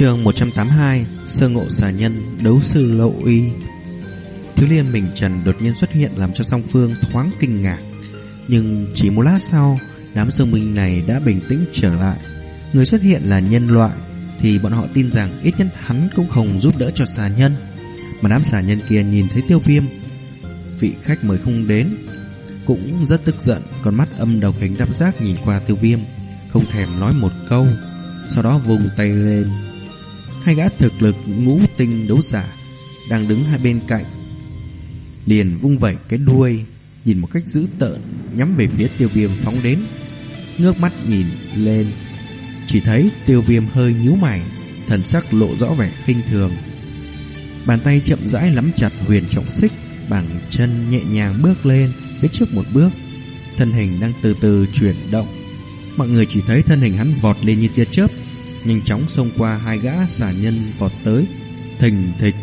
trường 182 Sơ ngộ xà nhân Đấu sư lộ uy Thiếu liên mình trần đột nhiên xuất hiện Làm cho song phương thoáng kinh ngạc. Nhưng chỉ một lát sau, Đám dương minh này đã bình tĩnh trở lại. Người xuất hiện là nhân loại, Thì bọn họ tin rằng ít nhất hắn cũng không giúp đỡ cho xà nhân. Mà đám xà nhân kia nhìn thấy tiêu viêm, Vị khách mời không đến, Cũng rất tức giận Còn mắt âm đầu hình đắp giác nhìn qua tiêu viêm, Không thèm nói một câu, Sau đó vùng tay lên. Hai gã thực lực ngũ tinh đấu giả Đang đứng hai bên cạnh. Liền vung vẩy cái đuôi, Nhìn một cách dữ tợn, Nhắm về phía tiêu viêm phóng đến, Ngước mắt nhìn lên. Chỉ thấy tiêu viêm hơi nhíu mày, Thần sắc lộ rõ vẻ khinh thường. Bàn tay chậm rãi nắm chặt huyền trọng xích Bằng chân nhẹ nhàng bước lên Phía trước một bước. Thân hình đang từ từ chuyển động. Mọi người chỉ thấy thân hình hắn vọt lên như tia chớp nhanh chóng xông qua hai gã xà nhân vọt tới, thình thịch.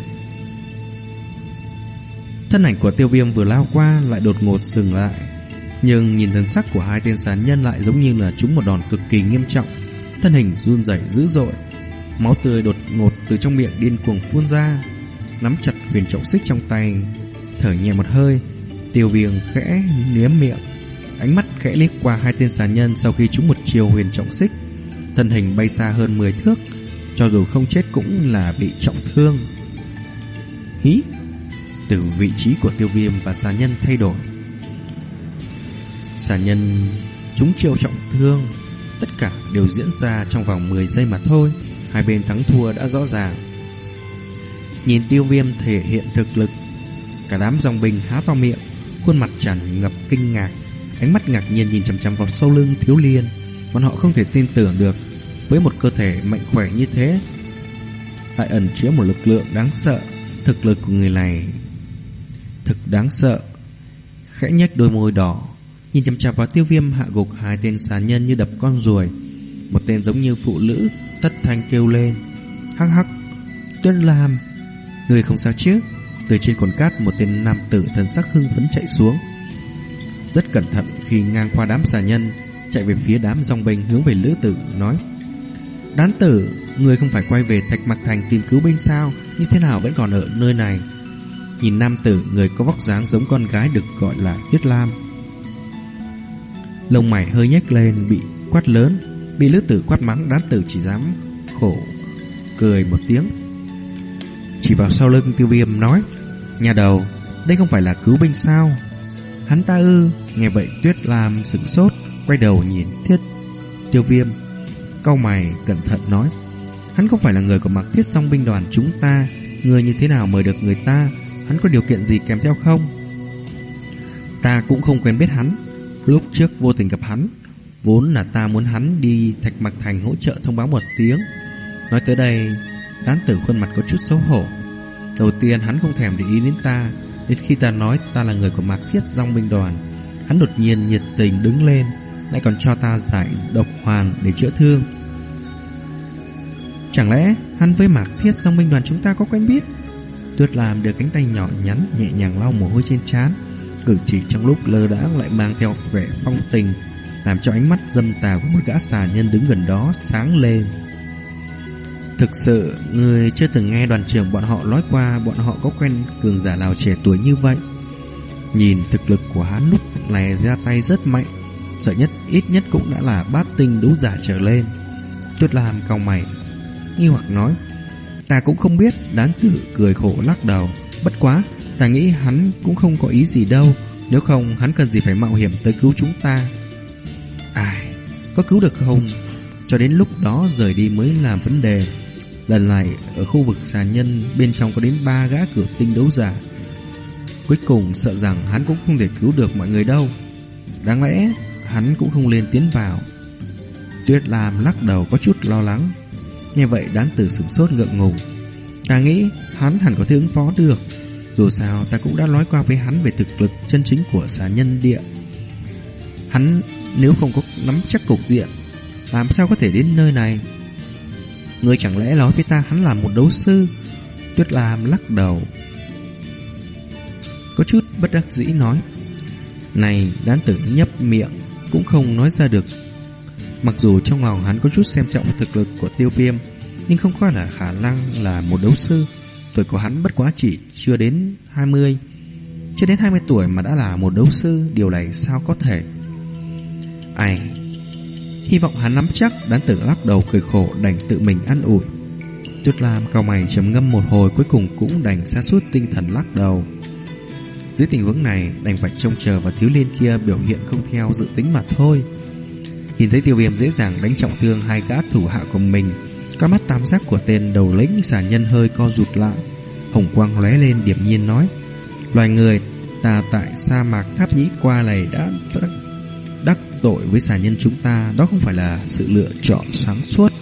Thân ảnh của tiêu viêm vừa lao qua lại đột ngột dừng lại. Nhưng nhìn thân sắc của hai tên xà nhân lại giống như là chúng một đòn cực kỳ nghiêm trọng. Thân hình run rẩy dữ dội, máu tươi đột ngột từ trong miệng điên cuồng phun ra, nắm chặt huyền trọng xích trong tay, thở nhẹ một hơi, tiêu viêm khẽ liếm miệng, ánh mắt khẽ liếc qua hai tên xà nhân sau khi chúng một chiều huyền trọng xích thân hình bay xa hơn 10 thước, cho dù không chết cũng là bị trọng thương. Hí! Từ vị trí của tiêu viêm và xà nhân thay đổi. Xà nhân trúng chiêu trọng thương, tất cả đều diễn ra trong vòng 10 giây mà thôi, hai bên thắng thua đã rõ ràng. Nhìn tiêu viêm thể hiện thực lực, cả đám dòng binh há to miệng, khuôn mặt tràn ngập kinh ngạc, ánh mắt ngạc nhiên nhìn chằm chằm vào sau lưng thiếu liên. Bọn họ không thể tin tưởng được với một cơ thể mạnh khỏe như thế lại ẩn chứa một lực lượng đáng sợ. Thực lực của người này thực đáng sợ. Khẽ nhếch đôi môi đỏ, nhìn chằm chằm vào tiêu viêm hạ gục hai tên xà nhân như đập con ruồi. Một tên giống như phụ nữ, tất thanh kêu lên. Hắc hắc, tuyết làm. Người không sao chứ? Từ trên cồn cát một tên nam tử thần sắc hưng phấn chạy xuống. Rất cẩn thận khi ngang qua đám xà nhân, chạy về phía đám dòng binh hướng về lữ tử nói Đán tử, người không phải quay về Thạch Mặc Thành tìm cứu binh sao? Như thế nào vẫn còn ở nơi này? Nhìn nam tử, người có vóc dáng giống con gái được gọi là Tuyết Lam. Lông mày hơi nhếch lên, bị quát lớn. Bị lữ tử quát mắng, đán tử chỉ dám khổ, cười một tiếng. Chỉ vào sau lưng tiêu viêm nói, Nhà đầu, đây không phải là cứu binh sao? Hắn ta ư, nghe vậy Tuyết Lam sửng sốt, quay đầu nhìn thiết tiêu viêm, cau mày cẩn thận nói, Hắn không phải là người của mặc thiết song binh đoàn chúng ta, Người như thế nào mời được người ta, Hắn có điều kiện gì kèm theo không? Ta cũng không quen biết hắn, Lúc trước vô tình gặp hắn, Vốn là ta muốn hắn đi Thạch Mặc Thành hỗ trợ thông báo một tiếng. Nói tới đây Đán tử khuôn mặt có chút xấu hổ. Đầu tiên hắn không thèm để ý đến ta, Đến khi ta nói ta là người của mặc Thiết song binh đoàn, Hắn đột nhiên nhiệt tình đứng lên lại còn cho ta giải độc hoàn để chữa thương. Chẳng lẽ hắn với Mạc Thiết song binh đoàn chúng ta có quen biết? Tuyết làm được cánh tay nhỏ nhắn nhẹ nhàng lau mồ hôi trên trán, cử chỉ trong lúc lơ đãng lại mang theo vẻ phong tình, làm cho ánh mắt dâm tà của một gã xà nhân đứng gần đó sáng lên. Thực sự, người chưa từng nghe đoàn trưởng bọn họ nói qua bọn họ có quen cường giả nào trẻ tuổi như vậy. Nhìn thực lực của hắn lúc này ra tay rất mạnh, sợ nhất ít nhất cũng đã là bát tinh đấu giả trở lên. Tuyết Lam cau mày, nghi hoặc nói, ta cũng không biết, đáng tử cười khổ lắc đầu. Bất quá, ta nghĩ hắn cũng không có ý gì đâu, nếu không hắn cần gì phải mạo hiểm tới cứu chúng ta. Ai, có cứu được không? Cho đến lúc đó rời đi mới là vấn đề. Lần này, ở khu vực xà nhân, bên trong có đến ba gã cửa tinh đấu giả. Cuối cùng sợ rằng hắn cũng không thể cứu được mọi người đâu. Đáng lẽ hắn cũng không lên tiến vào. Tuyết Lam lắc đầu có chút lo lắng. Nghe vậy đán tử sửng sốt ngượng ngùng. Ta nghĩ hắn hẳn có thể ứng phó được. Dù sao ta cũng đã nói qua với hắn về thực lực chân chính của xà nhân địa. Hắn nếu không có nắm chắc cục diện, làm sao có thể đến nơi này? Ngươi chẳng lẽ nói với ta hắn là một đấu sư? Tuyết Lam lắc đầu. Có chút bất đắc dĩ nói. Này, đán tử nhấp miệng, cũng không nói ra được. Mặc dù trong lòng hắn có chút xem trọng thực lực của tiêu viêm, nhưng không có là khả năng là một đấu sư. Tuổi của hắn bất quá chỉ chưa đến 20, chưa đến 20 tuổi mà đã là một đấu sư, điều này sao có thể? Ai? Hy vọng hắn nắm chắc, đán tử lắc đầu cười khổ đành tự mình ăn ủi. Tuyết Lam cao mày trầm ngâm một hồi cuối cùng cũng đành xa suốt tinh thần lắc đầu. Dưới tình huống này, đành phải trông chờ và thiếu liên kia biểu hiện không theo dự tính mà thôi. Nhìn thấy tiêu viêm dễ dàng đánh trọng thương hai gã thủ hạ của mình, các mắt tam giác của tên đầu lĩnh xà nhân hơi co rụt lại. Hồng quang lóe lên điểm nhiên nói, loài người ta tại sa mạc tháp nhĩ qua này đã đắc tội với xà nhân chúng ta, đó không phải là sự lựa chọn sáng suốt.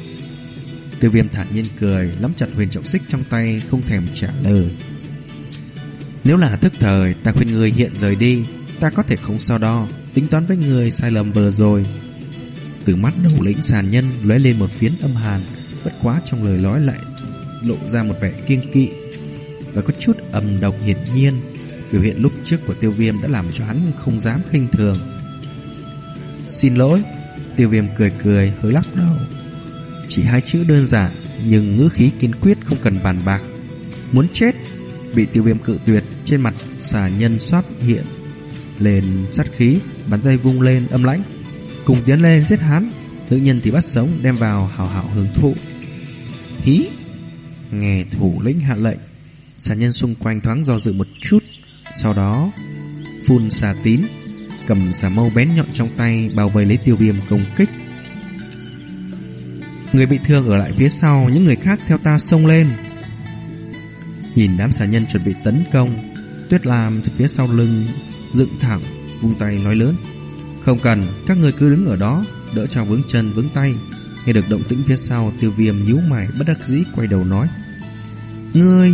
Tiêu viêm thản nhiên cười, nắm chặt huyền trọng xích trong tay, không thèm trả lời. Nếu là thức thời, ta khuyên người hiện rời đi, ta có thể không so đo, tính toán với người sai lầm vừa rồi. Từ mắt đầu lĩnh sàn nhân lóe lên một phiến âm hàn, bất quá trong lời nói lại lộ ra một vẻ kiêng kỵ và có chút âm độc hiển nhiên. Biểu hiện lúc trước của tiêu viêm đã làm cho hắn không dám khinh thường. Xin lỗi, tiêu viêm cười cười, hơi lắc đầu. Chỉ hai chữ đơn giản, nhưng ngữ khí kiên quyết không cần bàn bạc. Muốn chết, bị tiêu viêm cự tuyệt, trên mặt xà nhân xuất hiện lên sát khí, bàn tay vung lên âm lãnh, cùng tiến lên giết hắn. Tự nhân thì bắt sống đem vào hào hảo hưởng thụ. Hí! Nghe thủ lĩnh hạ lệnh, xà nhân xung quanh thoáng do dự một chút, sau đó phun xà tín, cầm xà mâu bén nhọn trong tay bao vây lấy tiêu viêm công kích. Người bị thương ở lại phía sau, những người khác theo ta xông lên. Nhìn đám xà nhân chuẩn bị tấn công, Tuyết Lam từ phía sau lưng dựng thẳng, vung tay nói lớn: "Không cần, các người cứ đứng ở đó, đỡ cho vững chân vững tay." Nghe được động tĩnh phía sau, Tiêu Viêm nhíu mày bất đắc dĩ quay đầu nói: "Ngươi!"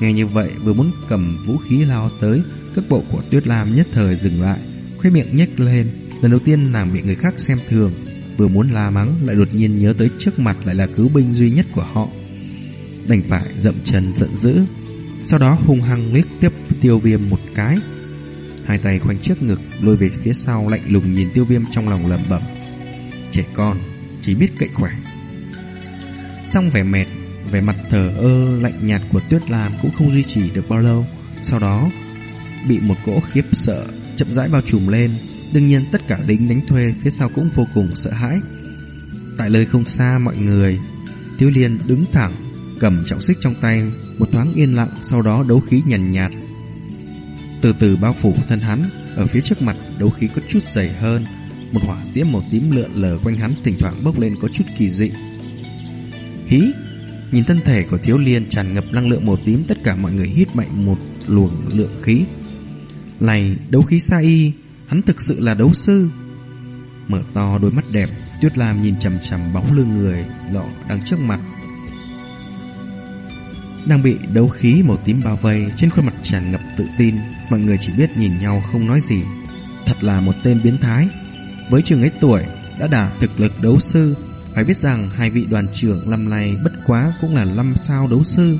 Nghe như vậy, vừa muốn cầm vũ khí lao tới, cước bộ của Tuyết Lam nhất thời dừng lại, khóe miệng nhếch lên, lần đầu tiên nàng bị người khác xem thường, vừa muốn la mắng lại đột nhiên nhớ tới trước mặt lại là cứu binh duy nhất của họ. Đành phải dậm chân giận dữ, sau đó hung hăng liếc tiếp Tiêu Viêm một cái. Hai tay khoanh trước ngực, lôi về phía sau lạnh lùng nhìn Tiêu Viêm trong lòng lẩm bẩm: "Trẻ con, chỉ biết cậy khỏe." Xong vẻ mệt, vẻ mặt thờ ơ lạnh nhạt của Tuyết Lam cũng không duy trì được bao lâu, sau đó bị một cỗ khiếp sợ chậm rãi bao trùm lên. Đương nhiên tất cả lính đánh thuê phía sau cũng vô cùng sợ hãi. Tại lời không xa mọi người, Tiêu Liên đứng thẳng, cầm trọng xích trong tay, một thoáng yên lặng, sau đó đấu khí nhàn nhạt, nhạt. Từ từ bao phủ thân hắn, ở phía trước mặt đấu khí có chút dày hơn, một hỏa diễm màu tím lượn lờ quanh hắn thỉnh thoảng bốc lên có chút kỳ dị. Hí! Nhìn thân thể của thiếu liên tràn ngập năng lượng màu tím tất cả mọi người hít mạnh một luồng lượng khí. Này, đấu khí sa y, hắn thực sự là đấu sư. Mở to đôi mắt đẹp, Tuyết Lam nhìn chằm chằm bóng lưng người lọ đang trước mặt. Đang bị đấu khí màu tím bao vây, trên khuôn mặt tràn ngập tự tin, mọi người chỉ biết nhìn nhau không nói gì. Thật là một tên biến thái. Với trường ấy tuổi, đã đạt thực lực đấu sư, phải biết rằng hai vị đoàn trưởng năm nay bất quá cũng là năm sao đấu sư.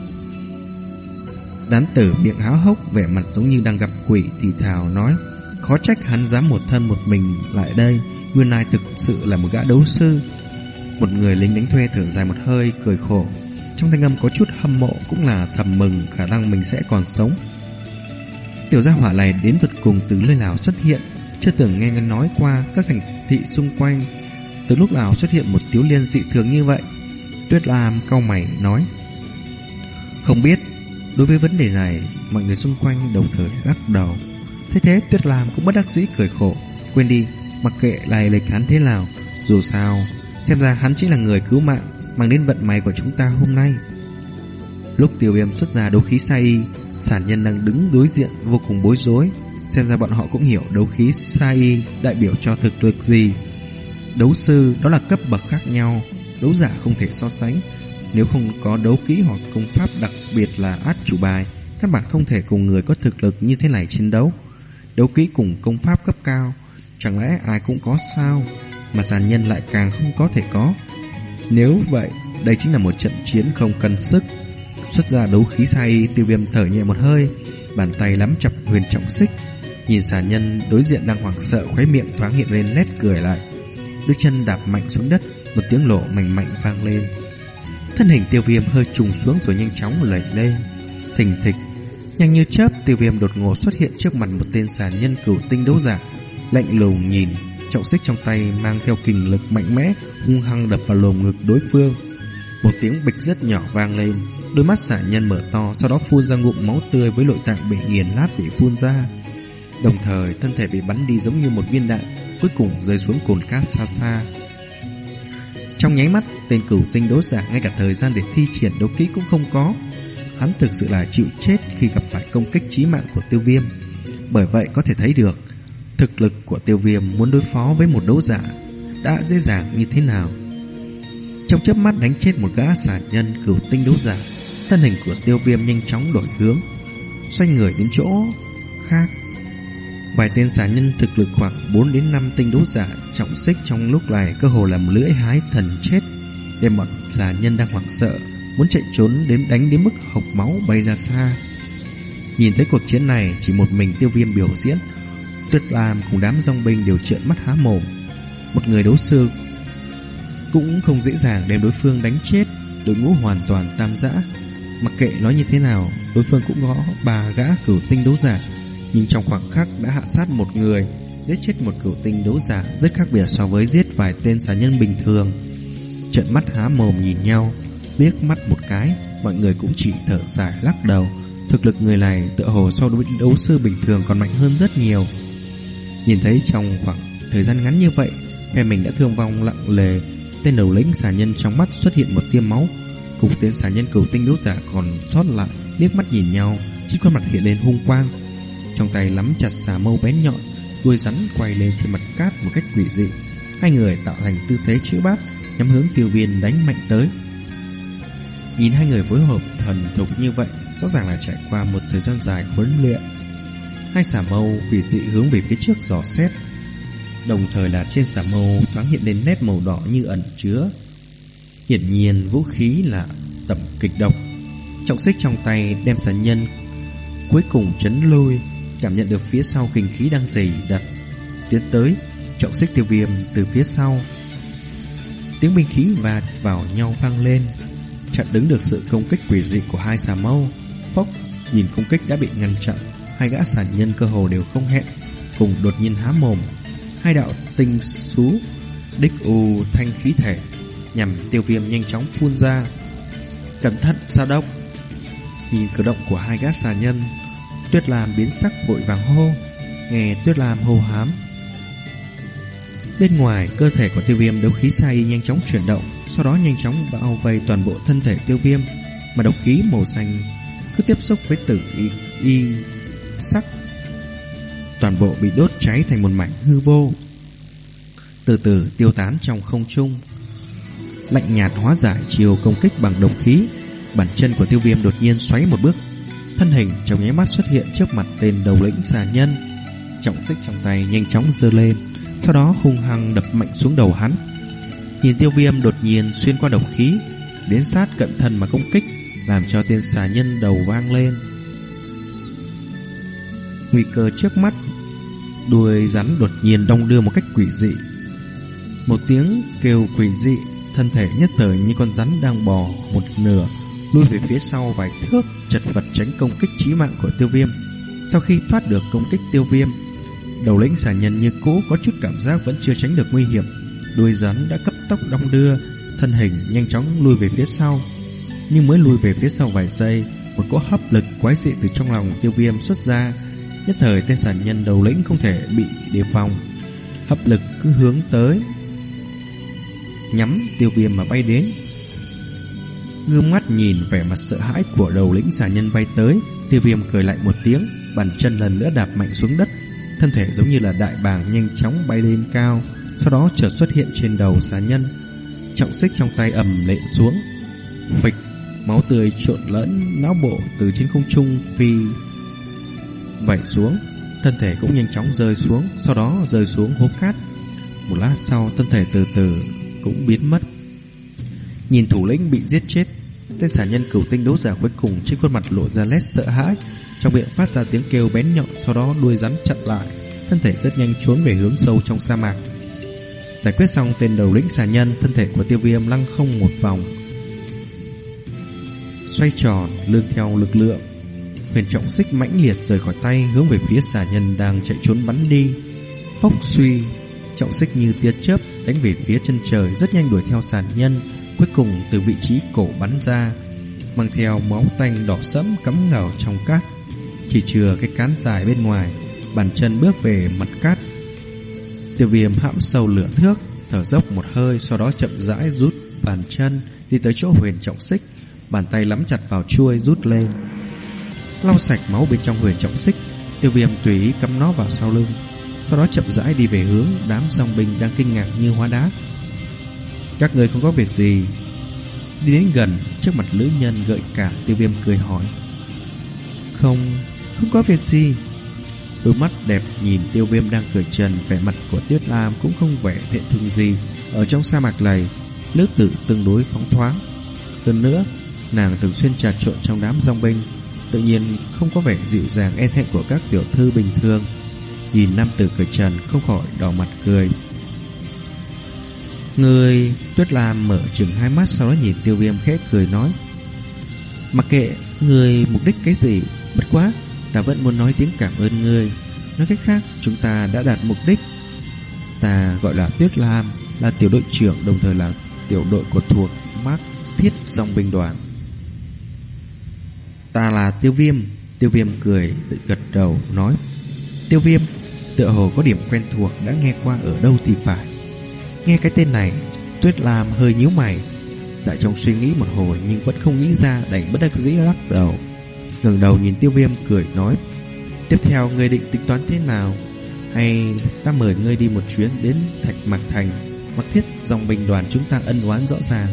Đán tử miệng háo hốc vẻ mặt giống như đang gặp quỷ thì thào nói Khó trách hắn dám một thân một mình lại đây Nguyên lai thực sự là một gã đấu sư Một người lính đánh thuê thở dài một hơi cười khổ trong thanh âm có chút hâm mộ cũng là thầm mừng khả năng mình sẽ còn sống. Tiểu gia hỏa này đến thuật cùng từ nơi nào xuất hiện Chưa từng nghe ngân nói qua các thành thị xung quanh. Từ lúc nào xuất hiện một thiếu liên dị thường như vậy? Tuyết Lam cau mày nói. Không biết Đối với vấn đề này, mọi người xung quanh đồng thời lắc đầu. Thế thế Tuyết Lam cũng bất đắc dĩ cười khổ. Quên đi, mặc kệ lại lịch hắn thế nào, dù sao, xem ra hắn chỉ là người cứu mạng, mang đến vận may của chúng ta hôm nay. Lúc tiêu viêm xuất ra đấu khí sai y, sản nhân đang đứng đối diện vô cùng bối rối. Xem ra bọn họ cũng hiểu đấu khí sai y đại biểu cho thực lực gì. Đấu sư đó là cấp bậc khác nhau, đấu giả không thể so sánh, nếu không có đấu kỹ hoặc công pháp đặc biệt là át chủ bài, các bạn không thể cùng người có thực lực như thế này chiến đấu. Đấu kỹ cùng công pháp cấp cao, chẳng lẽ ai cũng có sao, mà sản nhân lại càng không có thể có. Nếu vậy, đây chính là một trận chiến không cân sức. Xuất ra đấu khí say, tiêu viêm thở nhẹ một hơi, bàn tay nắm chặt huyền trọng xích. Nhìn xà nhân đối diện đang hoảng sợ khóe miệng thoáng hiện lên nét cười lại. Đứa chân đạp mạnh xuống đất, một tiếng lộ mạnh mạnh vang lên Thân hình tiêu viêm hơi trùng xuống rồi nhanh chóng lẩy lên Thình thịch Nhanh như chớp tiêu viêm đột ngột xuất hiện trước mặt một tên xà nhân cửu tinh đấu giả Lạnh lùng nhìn Chậu xích trong tay mang theo kình lực mạnh mẽ, Hung hăng đập vào lồng ngực đối phương. Một tiếng bịch rất nhỏ vang lên, Đôi mắt xả nhân mở to, Sau đó phun ra ngụm máu tươi với nội tạng bị nghiền nát bị phun ra. Đồng thời, thân thể bị bắn đi giống như một viên đạn, Cuối cùng rơi xuống cồn cát xa xa. Trong nháy mắt, Tên cửu tinh đấu giả ngay cả thời gian để thi triển đấu kỹ cũng không có. Hắn thực sự là chịu chết khi gặp phải công kích chí mạng của tiêu viêm. Bởi vậy có thể thấy được Thực lực của tiêu viêm muốn đối phó với một đấu giả Đã dễ dàng như thế nào Trong chớp mắt đánh chết một gã xà nhân cửu tinh đấu giả, Thân hình của tiêu viêm nhanh chóng đổi hướng, Xoay người đến chỗ khác Vài tên xà nhân thực lực khoảng 4 đến 5 tinh đấu giả trọng xích trong lúc này cơ hồ làm lưỡi hái thần chết, để bọn xà nhân đang hoảng sợ, muốn chạy trốn đến đánh đến mức hộc máu bay ra xa. Nhìn thấy cuộc chiến này, chỉ một mình tiêu viêm biểu diễn Tuyết Lam cùng đám dòng binh đều trợn mắt há mồm. Một người đấu sư Cũng không dễ dàng đem đối phương đánh chết, Đội ngũ hoàn toàn tam dã Mặc kệ nói như thế nào, Đối phương cũng ngõ ba gã cửu tinh đấu giả, Nhưng trong khoảng khắc đã hạ sát một người, Giết chết một cửu tinh đấu giả Rất khác biệt so với giết vài tên xà nhân bình thường. Trận mắt há mồm nhìn nhau, liếc mắt một cái, Mọi người cũng chỉ thở dài lắc đầu. Thực lực người này tựa hồ so với đấu sư bình thường còn mạnh hơn rất nhiều. Nhìn thấy trong khoảng thời gian ngắn như vậy Phe mình đã thương vong lặng lề. Tên đầu lĩnh xà nhân trong mắt xuất hiện một tiêm máu. Cùng tên xà nhân cửu tinh đấu giả còn sót lại, liếc mắt nhìn nhau Chỉ khuôn mặt hiện lên hung quang. Trong tay nắm chặt xà mâu bén nhọn, Đuôi rắn quay lên trên mặt cát một cách quỷ dị. Hai người tạo thành tư thế chữ bát, Nhắm hướng tiêu viên đánh mạnh tới. Nhìn hai người phối hợp thần thục như vậy, Rõ ràng là trải qua một thời gian dài huấn luyện. Hai xà mâu quỷ dị hướng về phía trước dò xét. Đồng thời là trên xà mâu thoáng hiện lên nét màu đỏ như ẩn chứa. Hiển nhiên vũ khí là tầm kịch độc. Trọng xích trong tay đem xà nhân Cuối cùng chấn lôi Cảm nhận được phía sau kinh khí đang dày đặt Tiến tới Trọng xích tiêu viêm từ phía sau. Tiếng binh khí va vào nhau vang lên chặn đứng được sự công kích quỷ dị của hai xà mâu. Phốc, nhìn công kích đã bị ngăn chặn, hai gã sản nhân cơ hồ đều không hẹn, cùng đột nhiên há mồm. Hai đạo tinh xú, đích u thanh khí thể, nhằm tiêu viêm nhanh chóng phun ra. Cẩn thận sao động. Nhìn cử động của hai gã xà nhân, Tuyết Lam biến sắc vội vàng hô, nghe Tuyết Lam hô hám. Bên ngoài, cơ thể của tiêu viêm đấu khí sai nhanh chóng chuyển động, sau đó nhanh chóng bao vây toàn bộ thân thể tiêu viêm, mà độc khí màu xanh cứ tiếp xúc với tử y, y sắc. Toàn bộ bị đốt cháy thành một mảnh hư vô. Từ từ tiêu tán trong không trung. Lạnh nhạt hóa giải chiều công kích bằng đồng khí, bàn chân của tiêu viêm đột nhiên xoáy một bước. Thân hình trong nháy mắt xuất hiện trước mặt tên đầu lĩnh xà nhân. Trọng xích trong tay nhanh chóng giơ lên, sau đó hung hăng đập mạnh xuống đầu hắn. Nhìn tiêu viêm đột nhiên xuyên qua đồng khí Đến sát cận thân mà công kích Làm cho tên xà nhân đầu vang lên Nguy cơ trước mắt Đuôi rắn đột nhiên đong đưa một cách quỷ dị Một tiếng kêu quỷ dị Thân thể nhất thời như con rắn đang bò một nửa Lui về phía sau vài thước Chật vật tránh công kích chí mạng của tiêu viêm Sau khi thoát được công kích tiêu viêm Đầu lĩnh xà nhân như cũ có chút cảm giác vẫn chưa tránh được nguy hiểm Đuôi rắn đã cấp tốc đong đưa, thân hình nhanh chóng lui về phía sau. Nhưng mới lui về phía sau vài giây, một cỗ hấp lực quái dị từ trong lòng tiêu viêm xuất ra. Nhất thời tên sản nhân đầu lĩnh không thể bị đề phòng. Hấp lực cứ hướng tới, nhắm tiêu viêm mà bay đến. Gương mắt nhìn vẻ mặt sợ hãi của đầu lĩnh xà nhân bay tới, tiêu viêm cười lại một tiếng, bàn chân lần nữa đạp mạnh xuống đất, thân thể giống như là đại bàng nhanh chóng bay lên cao, sau đó chợt xuất hiện trên đầu xà nhân. Trọng xích trong tay ầm lệ xuống. Phịch, máu tươi trộn lẫn não bộ từ trên không trung phi vẩy xuống, thân thể cũng nhanh chóng rơi xuống, sau đó rơi xuống hố cát. Một lát sau, thân thể từ từ cũng biến mất. Nhìn thủ lĩnh bị giết chết, tên xà nhân cửu tinh đấu giả cuối cùng trên khuôn mặt lộ ra nét sợ hãi, trong miệng phát ra tiếng kêu bén nhọn, sau đó đuôi rắn chặn lại, thân thể rất nhanh trốn về hướng sâu trong sa mạc. Giải quyết xong tên đầu lĩnh xà nhân, thân thể của tiêu viêm lăng không một vòng. xoay tròn lương theo lực lượng. Huyền trọng xích mãnh liệt rời khỏi tay hướng về phía xà nhân đang chạy trốn bắn đi. Phốc suy, trọng xích như tia chớp đánh về phía chân trời rất nhanh đuổi theo xà nhân, cuối cùng từ vị trí cổ bắn ra, mang theo máu tanh đỏ sẫm cắm ngào trong cát. Chỉ chừa cái cán dài bên ngoài, bàn chân bước về mặt cát. Tiêu viêm hãm sâu lửa thước, thở dốc một hơi, sau đó chậm rãi rút bàn chân đi tới chỗ huyền trọng xích, bàn tay nắm chặt vào chuôi rút lên. Lau sạch máu bên trong huyền trọng xích, tiêu viêm tùy ý cắm nó vào sau lưng, sau đó chậm rãi đi về hướng đám song binh đang kinh ngạc như hóa đá. Các người không có việc gì. Đi đến gần, trước mặt lữ nhân gợi cả tiêu viêm cười hỏi. Không, không có việc gì. Đôi mắt đẹp nhìn tiêu viêm đang cười trần Vẻ mặt của Tuyết Lam cũng không vẻ thiện thương gì Ở trong sa mạc này nước tử tương đối phóng thoáng Hơn nữa Nàng thường xuyên trà trộn trong đám dòng binh Tự nhiên không có vẻ dịu dàng e thẹn của các tiểu thư bình thường. Nhìn nam tử cởi trần, không khỏi đỏ mặt cười. Người Tuyết Lam mở chừng hai mắt Sau đó nhìn tiêu viêm khẽ cười nói, Mặc kệ người mục đích cái gì, Bất quá Ta vẫn muốn nói tiếng cảm ơn người. Nói cách khác, chúng ta đã đạt mục đích. Ta gọi là Tuyết Lam, Là tiểu đội trưởng, đồng thời là tiểu đội của thuộc Mark Thiết dòng binh đoàn. Ta là Tiêu Viêm. Tiêu Viêm cười, gật đầu, nói, Tiêu Viêm, Tựa hồ có điểm quen thuộc đã nghe qua ở đâu thì phải. Nghe cái tên này, Tuyết Lam hơi nhíu mày. Tại trong suy nghĩ một hồi nhưng vẫn không nghĩ ra, đành bất đắc dĩ lắc đầu. Ngẩng đầu nhìn tiêu viêm cười, nói, Tiếp theo ngươi định tính toán thế nào? Hay ta mời ngươi đi một chuyến đến Thạch Mạc Thành? Mặc thiết dòng bình đoàn chúng ta ân oán rõ ràng.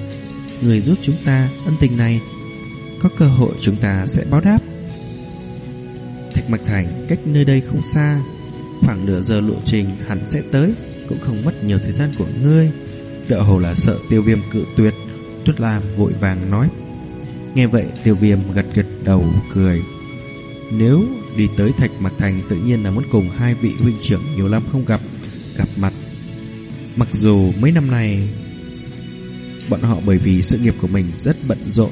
Người giúp chúng ta ân tình này có cơ hội chúng ta sẽ báo đáp. Thạch Mạc Thành cách nơi đây không xa, Khoảng nửa giờ lộ trình hắn sẽ tới, Cũng không mất nhiều thời gian của ngươi. Tựa hồ là sợ tiêu viêm cự tuyệt, Tuất Lam vội vàng nói. Nghe vậy, tiêu viêm gật gật đầu, cười. Nếu đi tới Thạch Mạc Thành, tự nhiên là muốn cùng hai vị huynh trưởng nhiều năm không gặp Gặp mặt. Mặc dù mấy năm này Bọn họ bởi vì sự nghiệp của mình rất bận rộn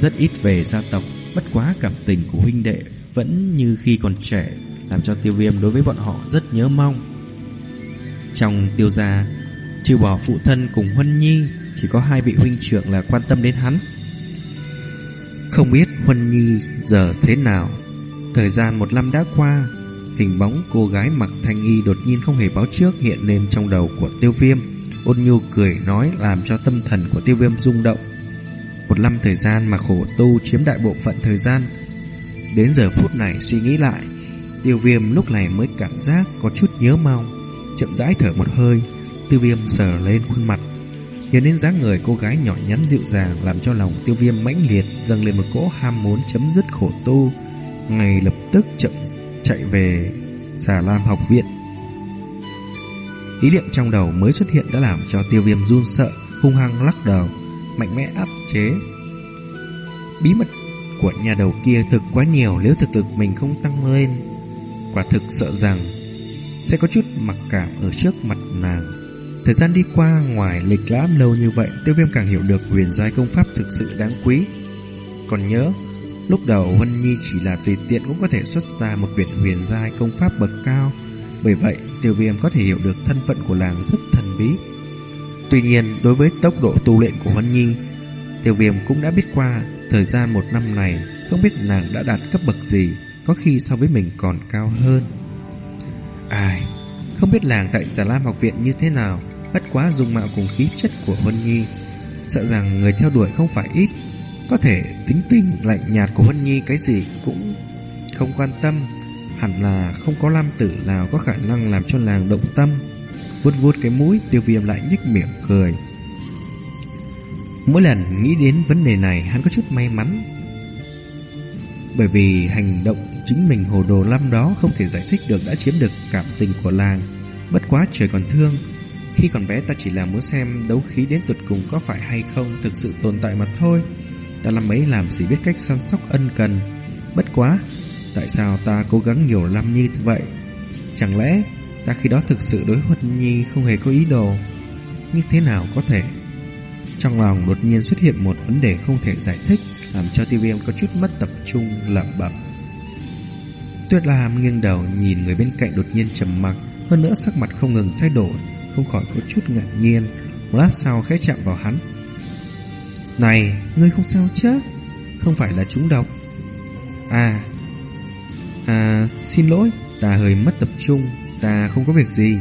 rất ít về gia tộc. Bất quá cảm tình của huynh đệ Vẫn như khi còn trẻ, Làm cho tiêu viêm đối với bọn họ rất nhớ mong. Trong tiêu gia, Trừ bỏ phụ thân cùng Huân Nhi, Chỉ có hai vị huynh trưởng là quan tâm đến hắn. Không biết Huân Nhi giờ thế nào, Thời gian một năm đã qua, Hình bóng cô gái mặc thanh y đột nhiên không hề báo trước hiện lên trong đầu của tiêu viêm. Ôn nhu cười nói làm cho tâm thần của tiêu viêm rung động. Một năm thời gian mà khổ tu chiếm đại bộ phận thời gian Đến giờ phút này suy nghĩ lại Tiêu viêm lúc này mới cảm giác có chút nhớ mong Chậm rãi thở một hơi Tiêu viêm sờ lên khuôn mặt Nhớ đến dáng người cô gái nhỏ nhắn dịu dàng làm cho lòng tiêu viêm mãnh liệt dâng lên một cỗ ham muốn chấm dứt khổ tu. Ngày lập tức chậm chạy về xà lam học viện. Ý niệm trong đầu mới xuất hiện đã làm cho tiêu viêm run sợ, hung hăng lắc đầu, mạnh mẽ áp chế. Bí mật của nhà đầu kia thực quá nhiều nếu thực lực mình không tăng lên. Quả thực sợ rằng sẽ có chút mặc cảm ở trước mặt nàng. Thời gian đi qua ngoài lịch lãm lâu như vậy, tiêu viêm càng hiểu được huyền giai công pháp thực sự đáng quý. Còn nhớ, lúc đầu Huân Nhi chỉ là tùy tiện cũng có thể xuất ra một quyển huyền giai công pháp bậc cao. Bởi vậy, tiêu viêm có thể hiểu được thân phận của làng rất thần bí. Tuy nhiên, đối với tốc độ tu luyện của Huân Nhi, tiêu viêm cũng đã biết qua thời gian một năm này, không biết nàng đã đạt cấp bậc gì, có khi so với mình còn cao hơn. Ai, không biết làng tại Già Lam học viện như thế nào, Bất quá dùng mạo cùng khí chất của Huân Nhi Sợ rằng người theo đuổi không phải ít. Có thể tính tình lạnh nhạt của Huân Nhi cái gì cũng không quan tâm Hẳn là không có lam tử nào có khả năng làm cho làng động tâm Vuốt vuốt cái mũi tiêu viêm lại nhếch miệng cười Mỗi lần nghĩ đến vấn đề này hắn có chút may mắn Bởi vì hành động chính mình hồ đồ lâm đó không thể giải thích được đã chiếm được cảm tình của làng Bất quá trời còn thương khi còn bé ta chỉ là muốn xem đấu khí đến tuyệt cùng có phải hay không thực sự tồn tại mà thôi. Ta làm mấy làm gì biết cách săn sóc ân cần. Bất quá, tại sao ta cố gắng nhiều năm như vậy? Chẳng lẽ ta khi đó thực sự đối Huân Nhi không hề có ý đồ? Như thế nào có thể? Trong lòng đột nhiên xuất hiện một vấn đề không thể giải thích, làm cho tiêu viêm có chút mất tập trung lẩm bẩm. Tuyết Lam nghiêng đầu nhìn người bên cạnh đột nhiên trầm mặc, hơn nữa sắc mặt không ngừng thay đổi, không khỏi có chút ngạc nhiên. Một lát sau khẽ chạm vào hắn. Này, ngươi không sao chứ? Không phải là trúng độc. À, à, xin lỗi, ta hơi mất tập trung, ta không có việc gì.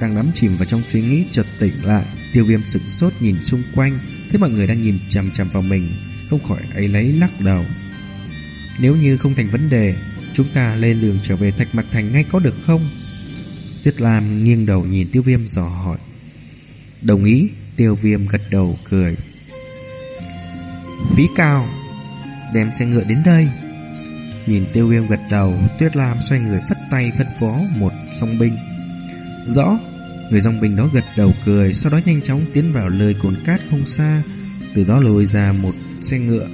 Đang đắm chìm vào trong suy nghĩ chợt tỉnh lại, tiêu viêm sửng sốt nhìn xung quanh, thấy mọi người đang nhìn chằm chằm vào mình, không khỏi ấy lấy lắc đầu. Nếu như không thành vấn đề, chúng ta lên đường trở về Thạch Mạc Thành ngay có được không? Tuyết Lam nghiêng đầu nhìn tiêu viêm dò hỏi. Đồng ý, tiêu viêm gật đầu cười. Phí cao, đem xe ngựa đến đây. Nhìn tiêu viêm gật đầu, Tuyết Lam xoay người phát tay phân phó một song binh. Rõ, người dòng binh đó gật đầu cười, sau đó nhanh chóng tiến vào lời cồn cát không xa, từ đó lôi ra một xe ngựa.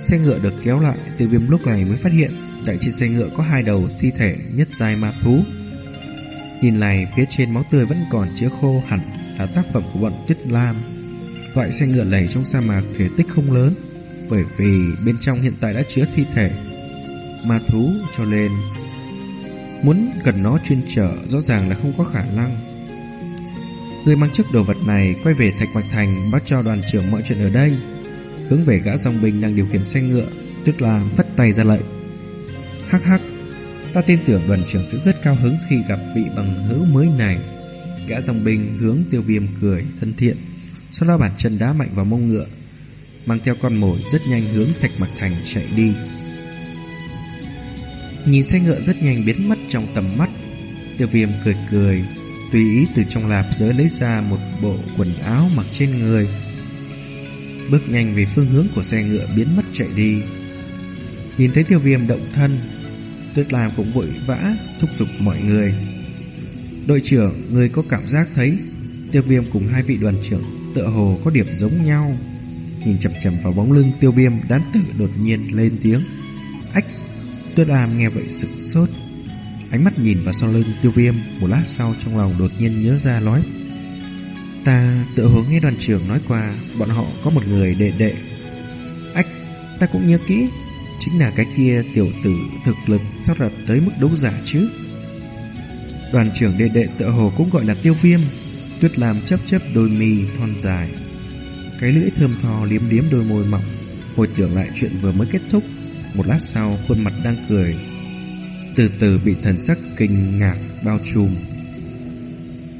Xe ngựa được kéo lại, tiêu viêm lúc này mới phát hiện, tại trên xe ngựa có hai đầu thi thể nhất dài ma thú. Nhìn này, phía trên máu tươi vẫn còn chứa khô hẳn là tác phẩm của bọn Tuyết Lam. Loại xe ngựa này trong sa mạc thể tích không lớn, bởi vì bên trong hiện tại đã chứa thi thể ma thú cho nên muốn cần nó chuyên trở rõ ràng là không có khả năng. Người mang chiếc đồ vật này quay về Thạch Mạch Thành bắt cho đoàn trưởng mọi chuyện ở đây. Hướng về gã dòng binh đang điều khiển xe ngựa, tức là phất tay ra lệnh. Hắc hắc, ta tin tưởng đoàn trưởng sẽ rất cao hứng khi gặp vị bằng hữu mới này. Gã dòng binh hướng tiêu viêm cười thân thiện, sau đó bàn chân đá mạnh vào mông ngựa, mang theo con mồi rất nhanh hướng Thạch Mạch Thành chạy đi. Nhìn xe ngựa rất nhanh biến mất trong tầm mắt. Tiêu viêm cười cười Tùy ý từ trong lạp giới lấy ra một bộ quần áo mặc trên người. Bước nhanh về phương hướng của xe ngựa biến mất chạy đi. Nhìn thấy tiêu viêm động thân Tuyết Lam cũng vội vã thúc giục mọi người. Đội trưởng, người có cảm giác thấy? Tiêu viêm cùng hai vị đoàn trưởng tựa hồ có điểm giống nhau. Nhìn chậm chậm vào bóng lưng tiêu viêm đán tử đột nhiên lên tiếng. Ách Tuyết Lam nghe vậy sực sốt. Ánh mắt nhìn vào sau lưng tiêu viêm, Một lát sau trong lòng đột nhiên nhớ ra nói, Ta tự hướng nghe đoàn trưởng nói qua Bọn họ có một người đệ đệ. Ách, Ta cũng nhớ kỹ, Chính là cái kia tiểu tử thực lực sắp đạt tới mức đấu giả chứ. Đoàn trưởng đệ đệ tự hồ cũng gọi là tiêu viêm, Tuyết Lam chấp chấp đôi mi thon dài. Cái lưỡi thơm tho liếm liếm đôi môi mỏng, Hồi tưởng lại chuyện vừa mới kết thúc một lát sau khuôn mặt đang cười. Từ từ bị thần sắc kinh ngạc bao trùm.